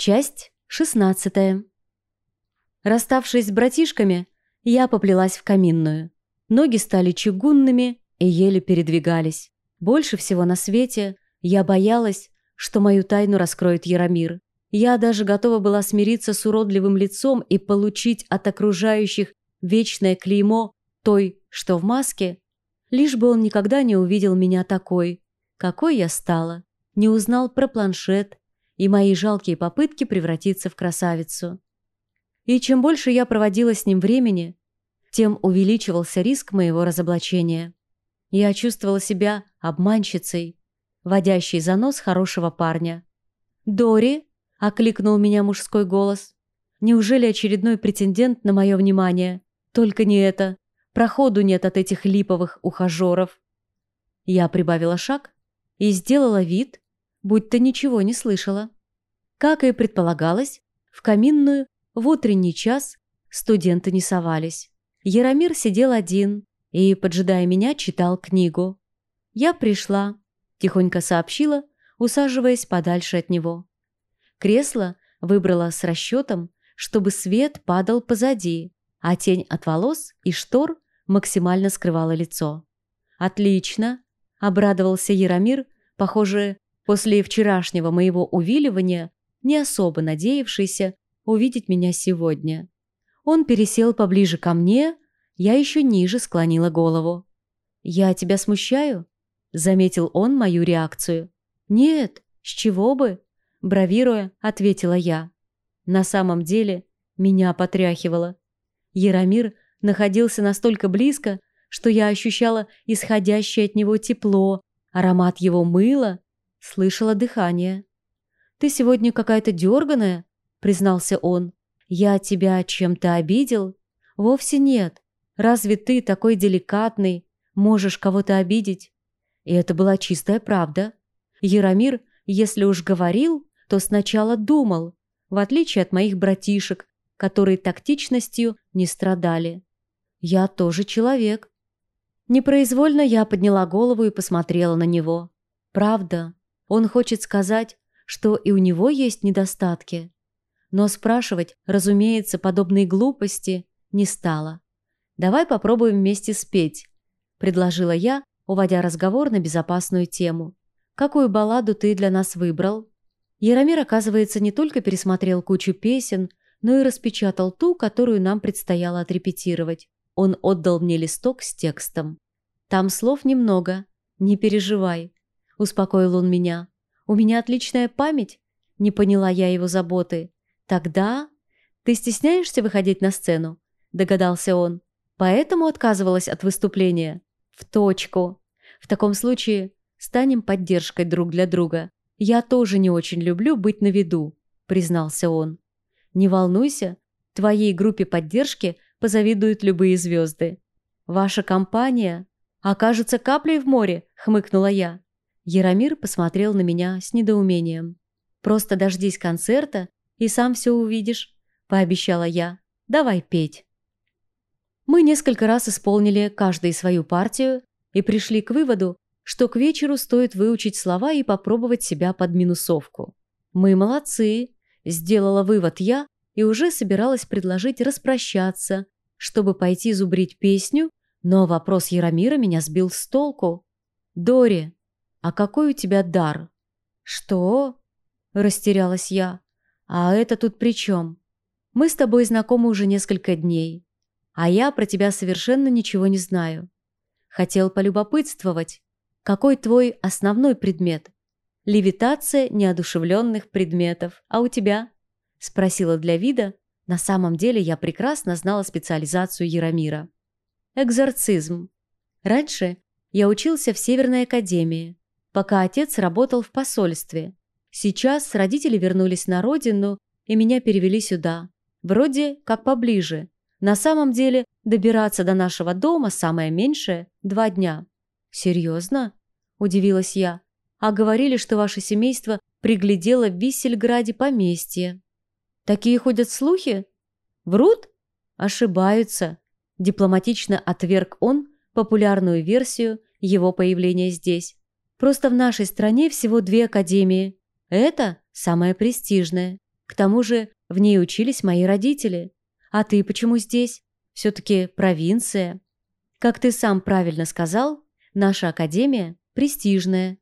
Часть шестнадцатая. Расставшись с братишками, я поплелась в каминную. Ноги стали чугунными и еле передвигались. Больше всего на свете я боялась, что мою тайну раскроет Яромир. Я даже готова была смириться с уродливым лицом и получить от окружающих вечное клеймо той, что в маске, лишь бы он никогда не увидел меня такой, какой я стала, не узнал про планшет, и мои жалкие попытки превратиться в красавицу. И чем больше я проводила с ним времени, тем увеличивался риск моего разоблачения. Я чувствовала себя обманщицей, водящей за нос хорошего парня. «Дори!» — окликнул меня мужской голос. «Неужели очередной претендент на мое внимание? Только не это. Проходу нет от этих липовых ухажеров». Я прибавила шаг и сделала вид, будто ничего не слышала. Как и предполагалось, в каминную в утренний час студенты не совались. Яромир сидел один и, поджидая меня, читал книгу. Я пришла, тихонько сообщила, усаживаясь подальше от него. Кресло выбрала с расчетом, чтобы свет падал позади, а тень от волос и штор максимально скрывала лицо. «Отлично!» – обрадовался Яромир, похоже, после вчерашнего моего увиливания, не особо надеявшийся увидеть меня сегодня. Он пересел поближе ко мне, я еще ниже склонила голову. «Я тебя смущаю?» – заметил он мою реакцию. «Нет, с чего бы?» – бравируя, ответила я. На самом деле меня потряхивало. Яромир находился настолько близко, что я ощущала исходящее от него тепло, аромат его мыла Слышала дыхание. «Ты сегодня какая-то дерганая?» — признался он. «Я тебя чем-то обидел?» «Вовсе нет. Разве ты такой деликатный, можешь кого-то обидеть?» И это была чистая правда. Яромир, если уж говорил, то сначала думал, в отличие от моих братишек, которые тактичностью не страдали. Я тоже человек. Непроизвольно я подняла голову и посмотрела на него. Правда, он хочет сказать, что и у него есть недостатки. Но спрашивать, разумеется, подобные глупости не стала. «Давай попробуем вместе спеть», – предложила я, уводя разговор на безопасную тему. «Какую балладу ты для нас выбрал?» Яромир, оказывается, не только пересмотрел кучу песен, но и распечатал ту, которую нам предстояло отрепетировать. Он отдал мне листок с текстом. «Там слов немного. Не переживай успокоил он меня. «У меня отличная память», — не поняла я его заботы. «Тогда...» «Ты стесняешься выходить на сцену?» — догадался он. «Поэтому отказывалась от выступления?» «В точку. В таком случае станем поддержкой друг для друга. Я тоже не очень люблю быть на виду», — признался он. «Не волнуйся, твоей группе поддержки позавидуют любые звезды. Ваша компания окажется каплей в море», — хмыкнула я. Яромир посмотрел на меня с недоумением. «Просто дождись концерта, и сам все увидишь», – пообещала я. «Давай петь». Мы несколько раз исполнили каждый свою партию и пришли к выводу, что к вечеру стоит выучить слова и попробовать себя под минусовку. «Мы молодцы», – сделала вывод я и уже собиралась предложить распрощаться, чтобы пойти зубрить песню, но вопрос Яромира меня сбил с толку. «Дори, «А какой у тебя дар?» «Что?» – растерялась я. «А это тут при чем? Мы с тобой знакомы уже несколько дней, а я про тебя совершенно ничего не знаю. Хотел полюбопытствовать, какой твой основной предмет? Левитация неодушевленных предметов. А у тебя?» – спросила для вида. На самом деле я прекрасно знала специализацию Яромира. Экзорцизм. Раньше я учился в Северной академии, пока отец работал в посольстве. Сейчас родители вернулись на родину и меня перевели сюда. Вроде как поближе. На самом деле добираться до нашего дома самое меньшее – два дня. «Серьезно?» – удивилась я. «А говорили, что ваше семейство приглядело в Виссельграде поместье». «Такие ходят слухи?» «Врут?» «Ошибаются», – дипломатично отверг он популярную версию его появления здесь. Просто в нашей стране всего две академии. Это самая престижная. К тому же в ней учились мои родители. А ты почему здесь? Все-таки провинция. Как ты сам правильно сказал, наша академия престижная.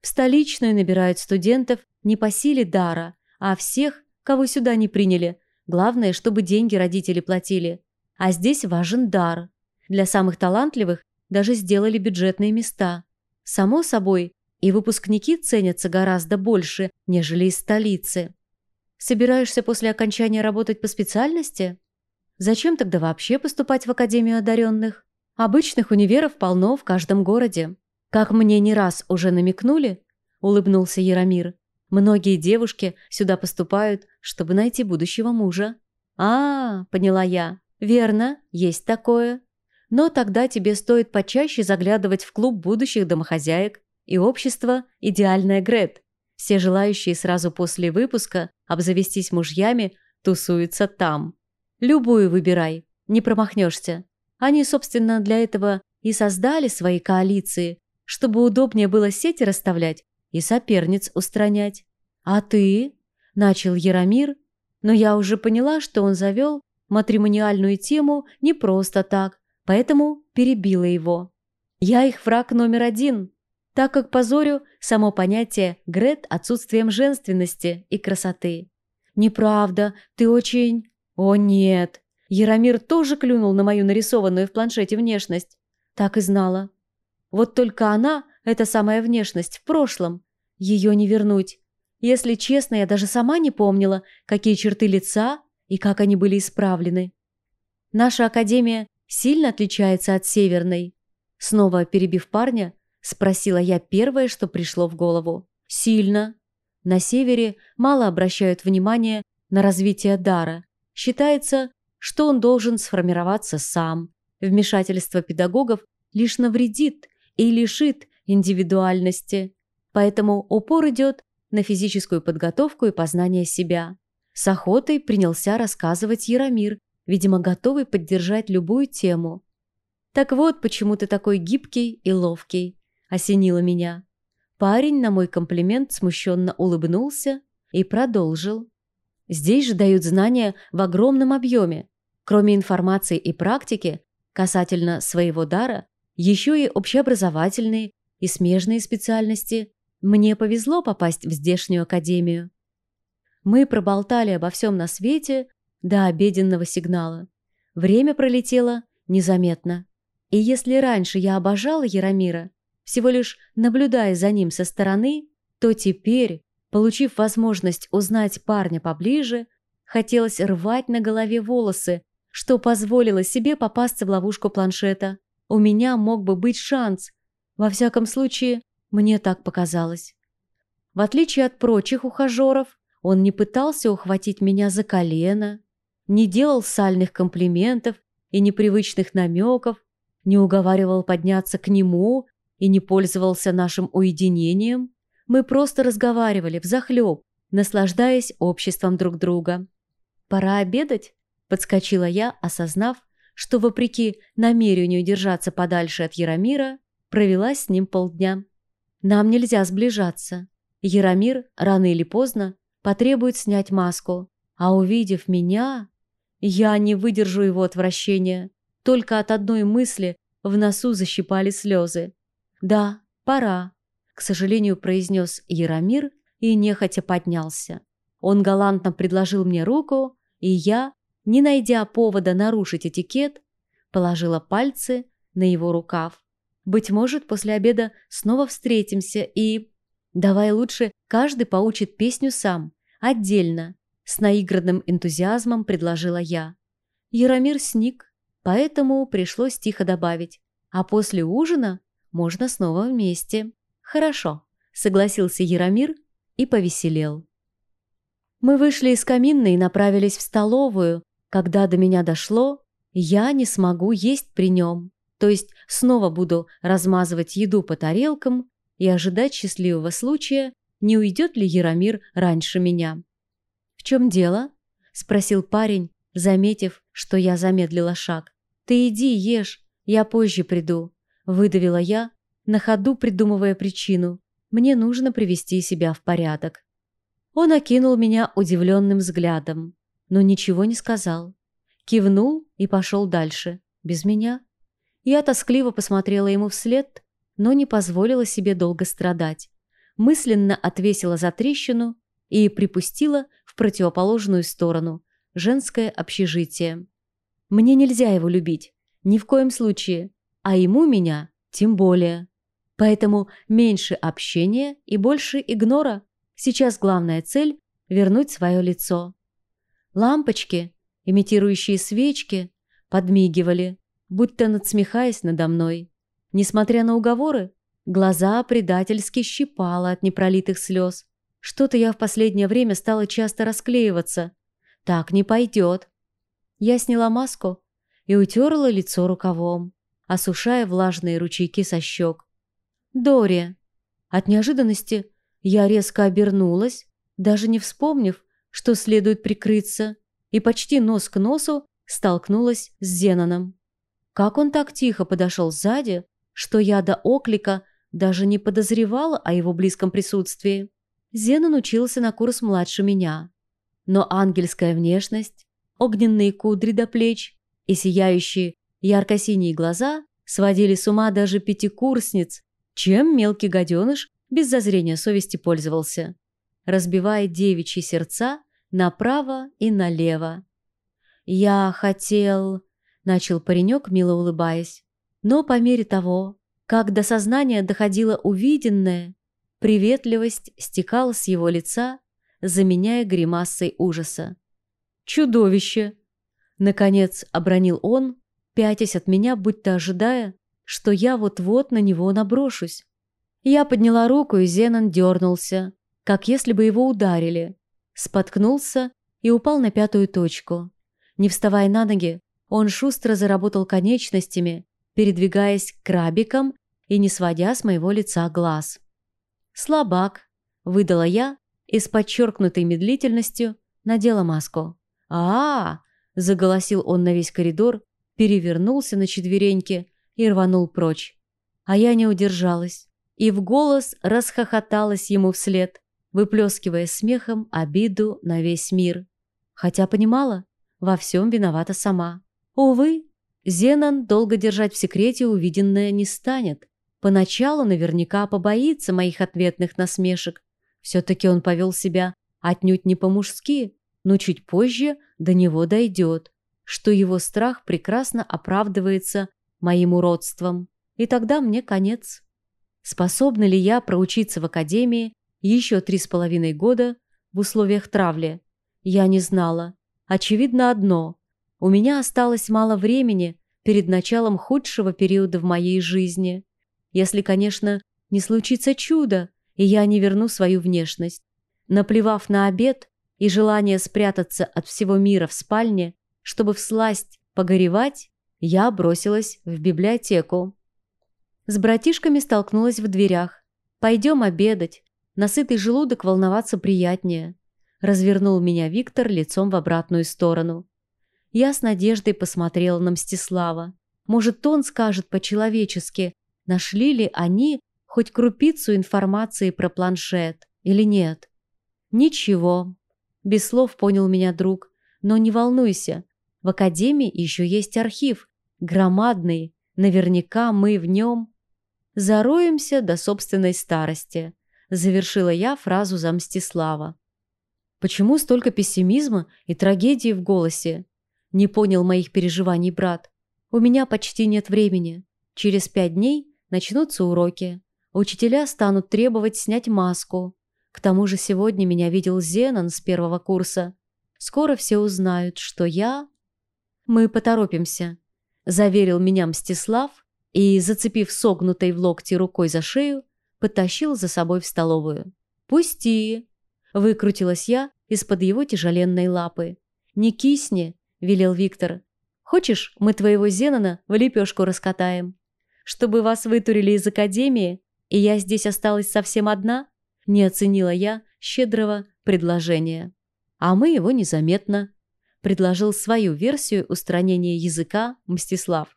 В столичную набирают студентов не по силе дара, а всех, кого сюда не приняли. Главное, чтобы деньги родители платили. А здесь важен дар. Для самых талантливых даже сделали бюджетные места. Само собой, и выпускники ценятся гораздо больше, нежели из столицы. Собираешься после окончания работать по специальности? Зачем тогда вообще поступать в Академию одаренных? Обычных универов полно в каждом городе. Как мне не раз уже намекнули, улыбнулся Яромир, многие девушки сюда поступают, чтобы найти будущего мужа. А, поняла я. Верно, есть такое. Но тогда тебе стоит почаще заглядывать в клуб будущих домохозяек и общество «Идеальная Грет», все желающие сразу после выпуска обзавестись мужьями тусуются там. Любую выбирай, не промахнешься. Они, собственно, для этого и создали свои коалиции, чтобы удобнее было сети расставлять и соперниц устранять. А ты? Начал Яромир, но я уже поняла, что он завел матримониальную тему не просто так, поэтому перебила его. Я их враг номер один так как позорю само понятие Грет отсутствием женственности и красоты. «Неправда, ты очень...» «О, нет!» Яромир тоже клюнул на мою нарисованную в планшете внешность. Так и знала. Вот только она, эта самая внешность, в прошлом. Ее не вернуть. Если честно, я даже сама не помнила, какие черты лица и как они были исправлены. Наша академия сильно отличается от северной. Снова перебив парня, – спросила я первое, что пришло в голову. «Сильно. На севере мало обращают внимание на развитие дара. Считается, что он должен сформироваться сам. Вмешательство педагогов лишь навредит и лишит индивидуальности. Поэтому упор идет на физическую подготовку и познание себя. С охотой принялся рассказывать Яромир, видимо, готовый поддержать любую тему. Так вот, почему ты такой гибкий и ловкий осенило меня. Парень на мой комплимент смущенно улыбнулся и продолжил. Здесь же дают знания в огромном объеме. Кроме информации и практики касательно своего дара, еще и общеобразовательные и смежные специальности. Мне повезло попасть в здешнюю академию. Мы проболтали обо всем на свете до обеденного сигнала. Время пролетело незаметно. И если раньше я обожала Яромира, всего лишь наблюдая за ним со стороны, то теперь, получив возможность узнать парня поближе, хотелось рвать на голове волосы, что позволило себе попасться в ловушку планшета. У меня мог бы быть шанс. Во всяком случае, мне так показалось. В отличие от прочих ухажеров, он не пытался ухватить меня за колено, не делал сальных комплиментов и непривычных намеков, не уговаривал подняться к нему и не пользовался нашим уединением. Мы просто разговаривали взахлеб, наслаждаясь обществом друг друга. «Пора обедать?» – подскочила я, осознав, что, вопреки намерению держаться подальше от Яромира, провела с ним полдня. Нам нельзя сближаться. Яромир рано или поздно потребует снять маску, а увидев меня, я не выдержу его отвращения. Только от одной мысли в носу защипали слезы. «Да, пора», — к сожалению, произнес Яромир и нехотя поднялся. Он галантно предложил мне руку, и я, не найдя повода нарушить этикет, положила пальцы на его рукав. «Быть может, после обеда снова встретимся и...» «Давай лучше каждый поучит песню сам, отдельно», с наигранным энтузиазмом предложила я. Яромир сник, поэтому пришлось тихо добавить. А после ужина можно снова вместе. Хорошо, согласился Яромир и повеселел. Мы вышли из каминной и направились в столовую. Когда до меня дошло, я не смогу есть при нем. То есть снова буду размазывать еду по тарелкам и ожидать счастливого случая, не уйдет ли Яромир раньше меня. «В чем дело?» – спросил парень, заметив, что я замедлила шаг. «Ты иди, ешь, я позже приду. Выдавила я, на ходу придумывая причину. Мне нужно привести себя в порядок. Он окинул меня удивленным взглядом, но ничего не сказал. Кивнул и пошел дальше, без меня. Я тоскливо посмотрела ему вслед, но не позволила себе долго страдать. Мысленно отвесила за трещину и припустила противоположную сторону, женское общежитие. Мне нельзя его любить, ни в коем случае, а ему меня тем более. Поэтому меньше общения и больше игнора. Сейчас главная цель – вернуть свое лицо. Лампочки, имитирующие свечки, подмигивали, будто надсмехаясь надо мной. Несмотря на уговоры, глаза предательски щипало от непролитых слез. Что-то я в последнее время стала часто расклеиваться. Так не пойдет. Я сняла маску и утерла лицо рукавом, осушая влажные ручейки со щек. «Дори!» От неожиданности я резко обернулась, даже не вспомнив, что следует прикрыться, и почти нос к носу столкнулась с Зеноном. Как он так тихо подошел сзади, что я до оклика даже не подозревала о его близком присутствии. Зенон учился на курс младше меня. Но ангельская внешность, огненные кудри до плеч и сияющие ярко-синие глаза сводили с ума даже пятикурсниц, чем мелкий гаденыш без зазрения совести пользовался, разбивая девичьи сердца направо и налево. «Я хотел...» — начал паренек, мило улыбаясь. Но по мере того, как до сознания доходило увиденное, приветливость стекала с его лица, заменяя гримасой ужаса. «Чудовище!» Наконец обронил он, пятясь от меня, будто ожидая, что я вот-вот на него наброшусь. Я подняла руку, и Зенон дернулся, как если бы его ударили. Споткнулся и упал на пятую точку. Не вставая на ноги, он шустро заработал конечностями, передвигаясь крабиком и не сводя с моего лица глаз. «Слабак», — выдала я и с подчеркнутой медлительностью надела маску. а, -а, -а заголосил он на весь коридор, перевернулся на четвереньки и рванул прочь. А я не удержалась и в голос расхохоталась ему вслед, выплескивая смехом обиду на весь мир. Хотя понимала, во всем виновата сама. Увы, Зенон долго держать в секрете увиденное не станет. Поначалу наверняка побоится моих ответных насмешек. Все-таки он повел себя отнюдь не по-мужски, но чуть позже до него дойдет, что его страх прекрасно оправдывается моим уродством. И тогда мне конец. Способна ли я проучиться в академии еще три с половиной года в условиях травли? Я не знала. Очевидно одно. У меня осталось мало времени перед началом худшего периода в моей жизни. Если, конечно, не случится чудо, и я не верну свою внешность. Наплевав на обед и желание спрятаться от всего мира в спальне, чтобы всласть погоревать, я бросилась в библиотеку. С братишками столкнулась в дверях. «Пойдем обедать. Насытый желудок волноваться приятнее». Развернул меня Виктор лицом в обратную сторону. Я с надеждой посмотрела на Мстислава. Может, он скажет по-человечески, нашли ли они хоть крупицу информации про планшет или нет. Ничего. Без слов понял меня друг. Но не волнуйся, в академии еще есть архив, громадный, наверняка мы в нем зароемся до собственной старости, завершила я фразу за Мстислава. Почему столько пессимизма и трагедии в голосе? Не понял моих переживаний брат. У меня почти нет времени. Через пять дней начнутся уроки. Учителя станут требовать снять маску. К тому же сегодня меня видел Зенон с первого курса. Скоро все узнают, что я... Мы поторопимся, заверил меня Мстислав и, зацепив согнутой в локте рукой за шею, потащил за собой в столовую. «Пусти!» – выкрутилась я из-под его тяжеленной лапы. «Не кисни!» – велел Виктор. «Хочешь, мы твоего Зенона в лепешку раскатаем? Чтобы вас вытурили из академии, и я здесь осталась совсем одна?» – не оценила я щедрого предложения. А мы его незаметно. Предложил свою версию устранения языка Мстислав.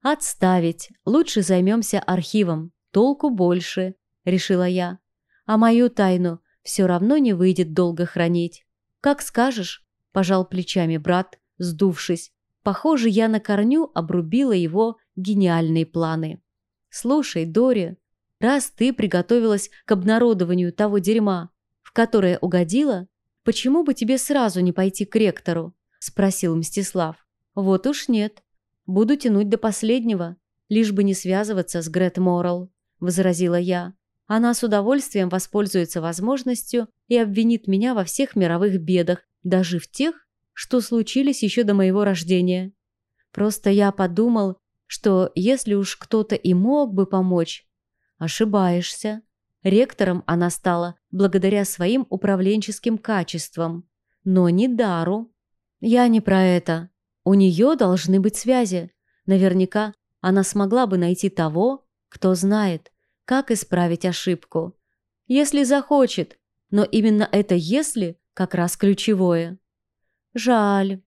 «Отставить. Лучше займемся архивом. Толку больше», – решила я. «А мою тайну все равно не выйдет долго хранить. Как скажешь, пожал плечами брат, сдувшись. Похоже, я на корню обрубила его гениальные планы. Слушай, Дори, раз ты приготовилась к обнародованию того дерьма, в которое угодила, почему бы тебе сразу не пойти к ректору? Спросил Мстислав. Вот уж нет. Буду тянуть до последнего, лишь бы не связываться с Грет Моррелл, возразила я. Она с удовольствием воспользуется возможностью и обвинит меня во всех мировых бедах, даже в тех, что случились еще до моего рождения. Просто я подумал, что если уж кто-то и мог бы помочь, ошибаешься. Ректором она стала благодаря своим управленческим качествам, но не дару. Я не про это. У нее должны быть связи. Наверняка она смогла бы найти того, кто знает, как исправить ошибку. Если захочет, но именно это «если» как раз ключевое. Жаль.